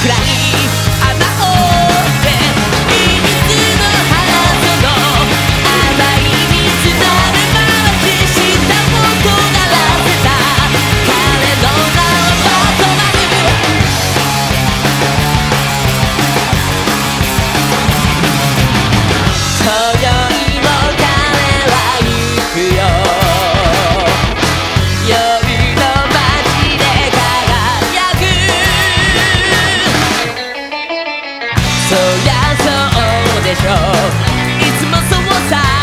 暗いそうでしょう。いつもそうさ。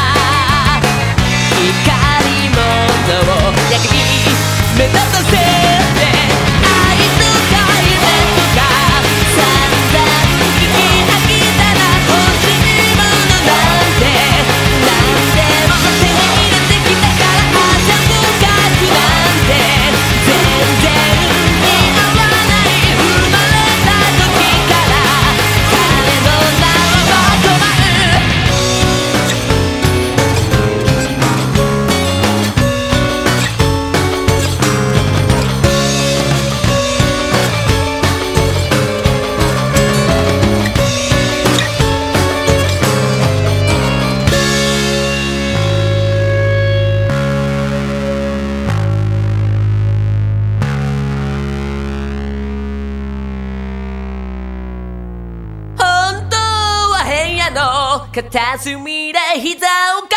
片隅で膝を抱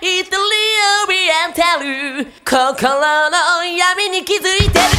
え一人を見えてる心の闇に気づいてる。